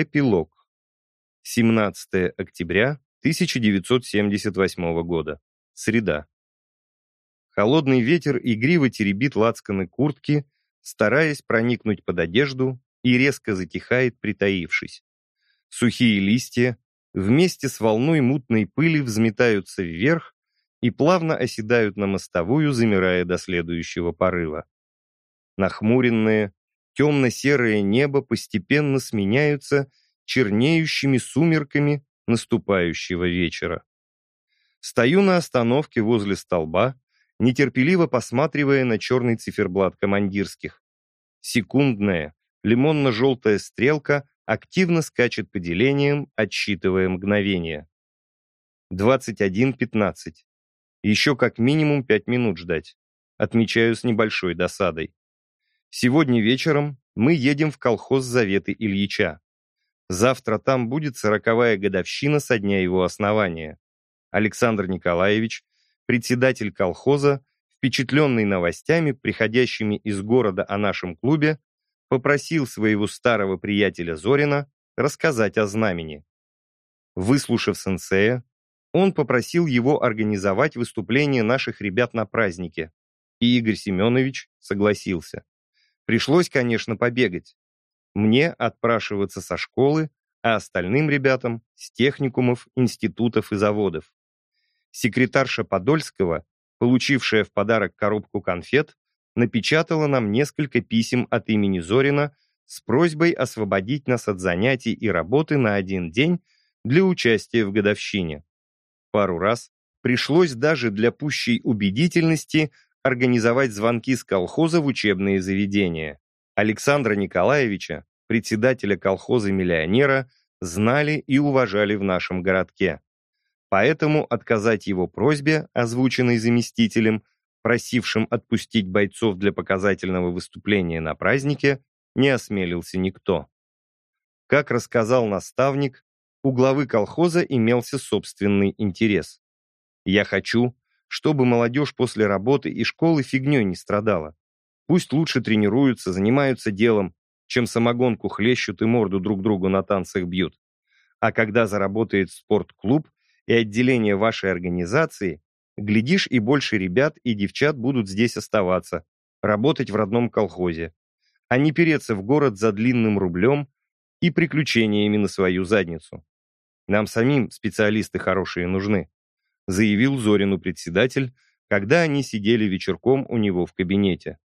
Эпилог. 17 октября 1978 года. Среда. Холодный ветер игриво теребит лацканы куртки, стараясь проникнуть под одежду и резко затихает, притаившись. Сухие листья вместе с волной мутной пыли взметаются вверх и плавно оседают на мостовую, замирая до следующего порыва. Нахмуренное, темно-серое небо постепенно сменяются чернеющими сумерками наступающего вечера. Стою на остановке возле столба, нетерпеливо посматривая на черный циферблат командирских. Секундная, лимонно-желтая стрелка активно скачет по делениям, отсчитывая мгновения. 21.15. Еще как минимум 5 минут ждать. Отмечаю с небольшой досадой. Сегодня вечером мы едем в колхоз Заветы Ильича. Завтра там будет сороковая годовщина со дня его основания. Александр Николаевич, председатель колхоза, впечатленный новостями, приходящими из города о нашем клубе, попросил своего старого приятеля Зорина рассказать о знамени. Выслушав сенсея, он попросил его организовать выступление наших ребят на празднике, и Игорь Семенович согласился. Пришлось, конечно, побегать. Мне отпрашиваться со школы, а остальным ребятам с техникумов, институтов и заводов. Секретарша Подольского, получившая в подарок коробку конфет, напечатала нам несколько писем от имени Зорина с просьбой освободить нас от занятий и работы на один день для участия в годовщине. Пару раз пришлось даже для пущей убедительности организовать звонки с колхоза в учебные заведения. Александра Николаевича, председателя колхоза-миллионера, знали и уважали в нашем городке. Поэтому отказать его просьбе, озвученной заместителем, просившим отпустить бойцов для показательного выступления на празднике, не осмелился никто. Как рассказал наставник, у главы колхоза имелся собственный интерес. «Я хочу, чтобы молодежь после работы и школы фигней не страдала. Пусть лучше тренируются, занимаются делом, чем самогонку хлещут и морду друг другу на танцах бьют. А когда заработает спортклуб и отделение вашей организации, глядишь, и больше ребят и девчат будут здесь оставаться, работать в родном колхозе, а не переться в город за длинным рублем и приключениями на свою задницу. Нам самим специалисты хорошие нужны заявил Зорину председатель, когда они сидели вечерком у него в кабинете.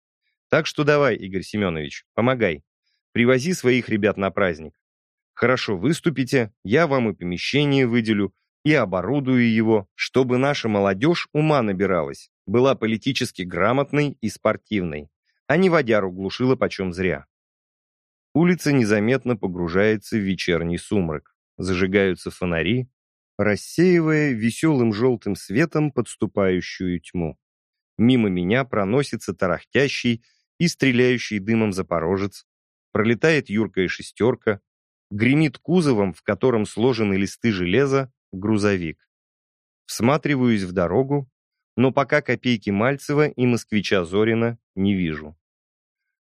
Так что давай, Игорь Семенович, помогай. Привози своих ребят на праздник. Хорошо выступите, я вам и помещение выделю, и оборудую его, чтобы наша молодежь ума набиралась, была политически грамотной и спортивной, а не водяру глушила почем зря. Улица незаметно погружается в вечерний сумрак. Зажигаются фонари, рассеивая веселым желтым светом подступающую тьму. Мимо меня проносится тарахтящий и стреляющий дымом запорожец, пролетает юркая шестерка, гремит кузовом, в котором сложены листы железа, грузовик. Всматриваюсь в дорогу, но пока копейки Мальцева и москвича Зорина не вижу.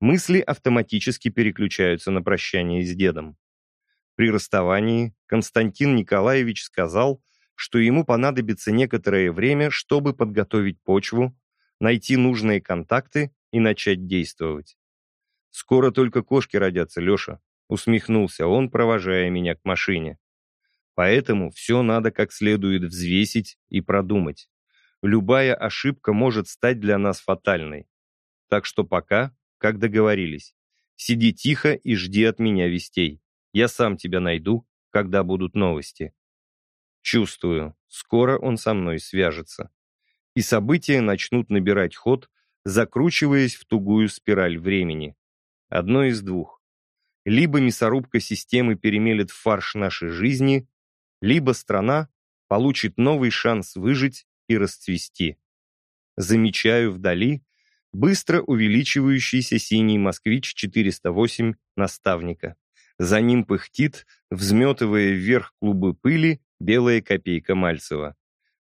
Мысли автоматически переключаются на прощание с дедом. При расставании Константин Николаевич сказал, что ему понадобится некоторое время, чтобы подготовить почву, найти нужные контакты и начать действовать. «Скоро только кошки родятся, Леша», — усмехнулся он, провожая меня к машине. «Поэтому все надо как следует взвесить и продумать. Любая ошибка может стать для нас фатальной. Так что пока, как договорились, сиди тихо и жди от меня вестей. Я сам тебя найду, когда будут новости. Чувствую, скоро он со мной свяжется. И события начнут набирать ход, закручиваясь в тугую спираль времени. Одно из двух. Либо мясорубка системы перемелет фарш нашей жизни, либо страна получит новый шанс выжить и расцвести. Замечаю вдали быстро увеличивающийся синий «Москвич-408» наставника. За ним пыхтит, взметывая вверх клубы пыли, белая копейка Мальцева.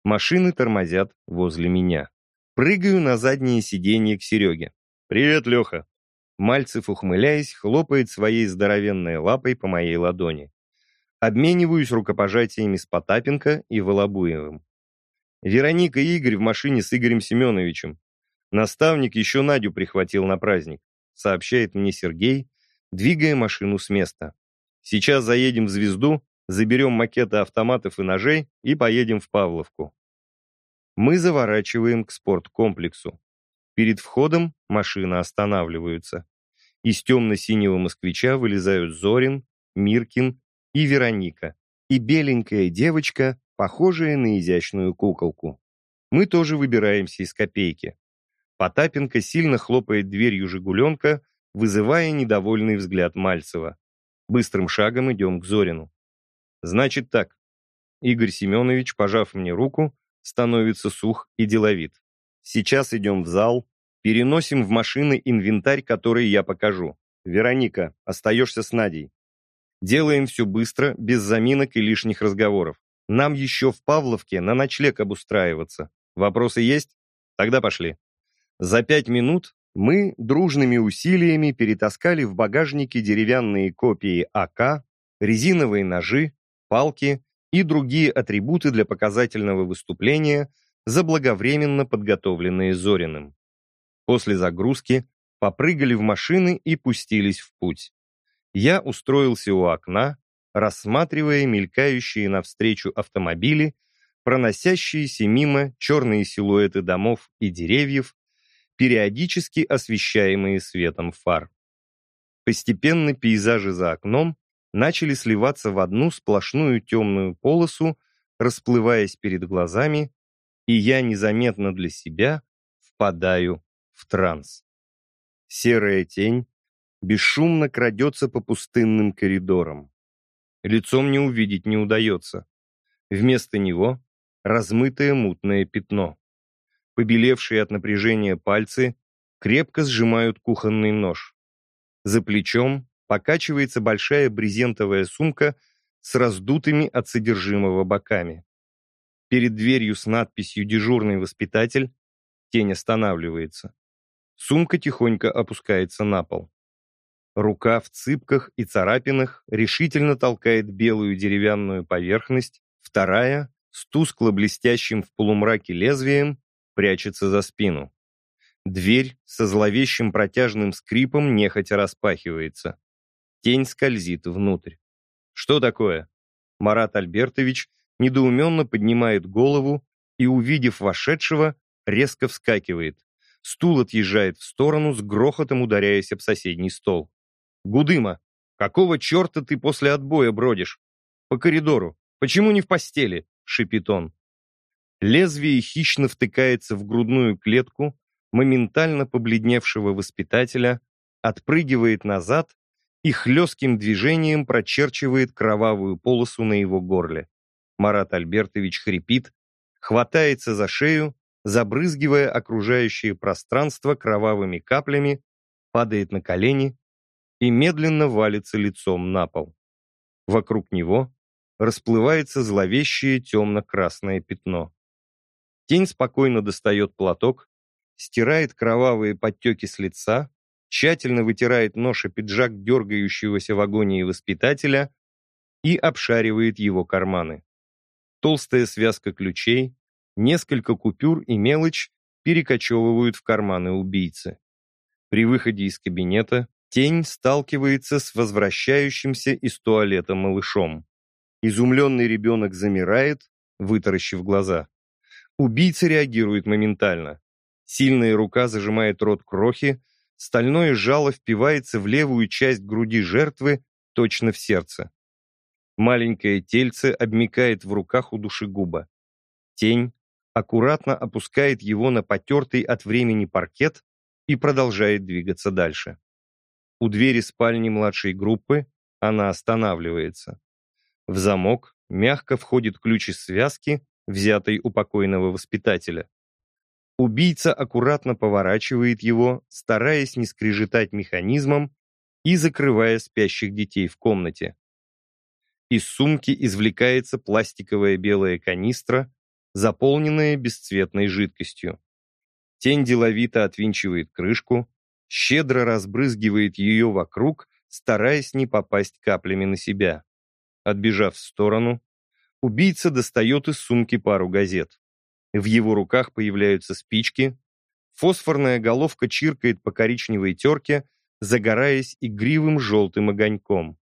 Машины тормозят возле меня. Прыгаю на заднее сиденье к Сереге. «Привет, Леха!» Мальцев, ухмыляясь, хлопает своей здоровенной лапой по моей ладони. Обмениваюсь рукопожатиями с Потапенко и Волобуевым. Вероника и Игорь в машине с Игорем Семеновичем. Наставник еще Надю прихватил на праздник, сообщает мне Сергей, двигая машину с места. Сейчас заедем в «Звезду», заберем макеты автоматов и ножей и поедем в Павловку. Мы заворачиваем к спорткомплексу. Перед входом машины останавливаются. Из темно-синего москвича вылезают Зорин, Миркин и Вероника, и беленькая девочка, похожая на изящную куколку. Мы тоже выбираемся из копейки. Потапенко сильно хлопает дверью «Жигуленка», вызывая недовольный взгляд Мальцева. Быстрым шагом идем к Зорину. Значит так. Игорь Семенович, пожав мне руку, становится сух и деловит. Сейчас идем в зал, переносим в машины инвентарь, который я покажу. Вероника, остаешься с Надей. Делаем все быстро, без заминок и лишних разговоров. Нам еще в Павловке на ночлег обустраиваться. Вопросы есть? Тогда пошли. За пять минут мы дружными усилиями перетаскали в багажнике деревянные копии АК, резиновые ножи, палки и другие атрибуты для показательного выступления, заблаговременно подготовленные Зориным. После загрузки попрыгали в машины и пустились в путь. Я устроился у окна, рассматривая мелькающие навстречу автомобили, проносящиеся мимо черные силуэты домов и деревьев, периодически освещаемые светом фар. Постепенно пейзажи за окном начали сливаться в одну сплошную темную полосу, расплываясь перед глазами, и я незаметно для себя впадаю в транс. Серая тень бесшумно крадется по пустынным коридорам. Лицом не увидеть не удается. Вместо него размытое мутное пятно. Побелевшие от напряжения пальцы крепко сжимают кухонный нож. За плечом покачивается большая брезентовая сумка с раздутыми от содержимого боками. Перед дверью с надписью «Дежурный воспитатель» тень останавливается. Сумка тихонько опускается на пол. Рука в цыпках и царапинах решительно толкает белую деревянную поверхность, вторая, с тускло-блестящим в полумраке лезвием, прячется за спину. Дверь со зловещим протяжным скрипом нехотя распахивается. Тень скользит внутрь. Что такое? Марат Альбертович недоуменно поднимает голову и, увидев вошедшего, резко вскакивает. Стул отъезжает в сторону, с грохотом ударяясь об соседний стол. «Гудыма, какого черта ты после отбоя бродишь? По коридору. Почему не в постели?» — шипит он. Лезвие хищно втыкается в грудную клетку моментально побледневшего воспитателя, отпрыгивает назад и хлестким движением прочерчивает кровавую полосу на его горле. Марат Альбертович хрипит, хватается за шею, забрызгивая окружающее пространство кровавыми каплями, падает на колени и медленно валится лицом на пол. Вокруг него расплывается зловещее темно-красное пятно. Тень спокойно достает платок, стирает кровавые подтеки с лица, тщательно вытирает нож и пиджак дергающегося в агонии воспитателя и обшаривает его карманы. Толстая связка ключей, несколько купюр и мелочь перекочевывают в карманы убийцы. При выходе из кабинета тень сталкивается с возвращающимся из туалета малышом. Изумленный ребенок замирает, вытаращив глаза. Убийца реагирует моментально. Сильная рука зажимает рот крохи, стальное жало впивается в левую часть груди жертвы, точно в сердце. Маленькое тельце обмикает в руках у душегуба. Тень аккуратно опускает его на потертый от времени паркет и продолжает двигаться дальше. У двери спальни младшей группы она останавливается. В замок мягко входит ключ из связки, взятой у покойного воспитателя. Убийца аккуратно поворачивает его, стараясь не скрежетать механизмом и закрывая спящих детей в комнате. Из сумки извлекается пластиковая белая канистра, заполненная бесцветной жидкостью. Тень деловито отвинчивает крышку, щедро разбрызгивает ее вокруг, стараясь не попасть каплями на себя. Отбежав в сторону, убийца достает из сумки пару газет. В его руках появляются спички, фосфорная головка чиркает по коричневой терке, загораясь игривым желтым огоньком.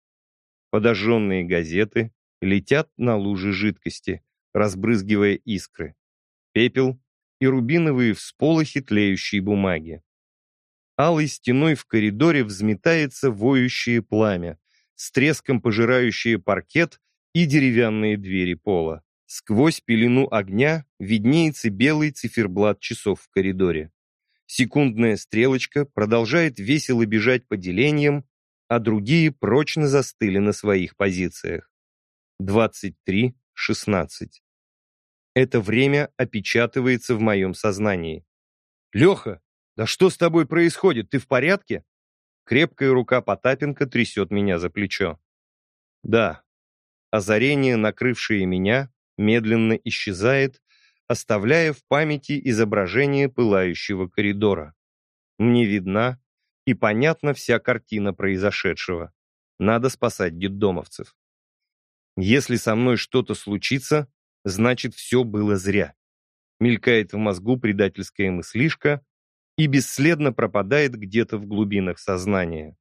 Подожженные газеты летят на лужи жидкости, разбрызгивая искры, пепел и рубиновые всполохи тлеющей бумаги. Алой стеной в коридоре взметается воющее пламя, с треском пожирающее паркет и деревянные двери пола. Сквозь пелену огня виднеется белый циферблат часов в коридоре. Секундная стрелочка продолжает весело бежать по делениям, а другие прочно застыли на своих позициях. 23.16. Это время опечатывается в моем сознании. «Леха, да что с тобой происходит? Ты в порядке?» Крепкая рука Потапенко трясет меня за плечо. Да, озарение, накрывшее меня, медленно исчезает, оставляя в памяти изображение пылающего коридора. Мне видна и понятна вся картина произошедшего. Надо спасать детдомовцев. Если со мной что-то случится, значит, все было зря. Мелькает в мозгу предательская мыслишка и бесследно пропадает где-то в глубинах сознания.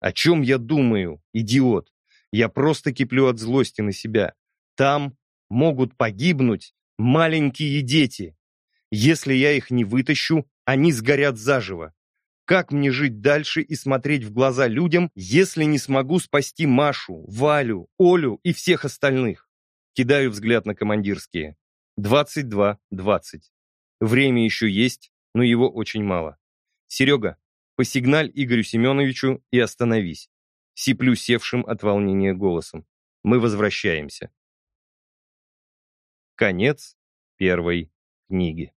О чем я думаю, идиот? Я просто киплю от злости на себя. Там могут погибнуть маленькие дети. Если я их не вытащу, они сгорят заживо. Как мне жить дальше и смотреть в глаза людям, если не смогу спасти Машу, Валю, Олю и всех остальных? Кидаю взгляд на командирские. 22-20. Время еще есть, но его очень мало. Серега, посигналь Игорю Семеновичу и остановись. Сиплю севшим от волнения голосом. Мы возвращаемся. Конец первой книги.